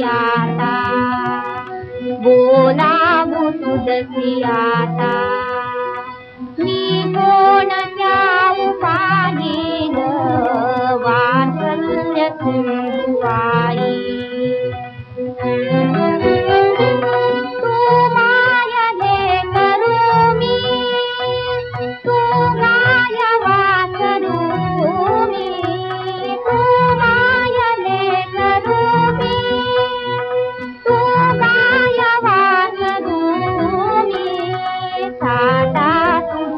याता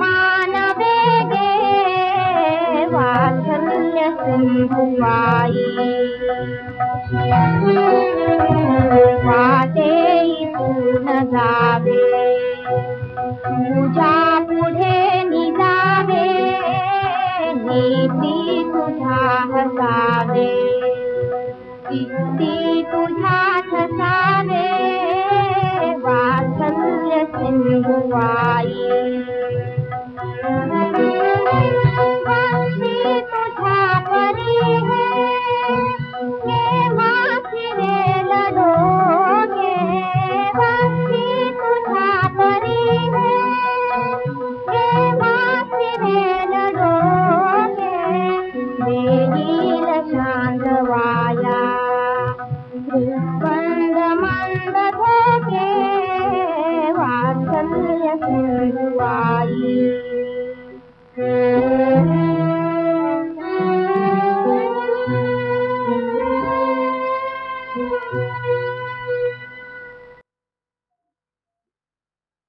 मानेदाे पूजा जीुझा ही पी तुझा amor.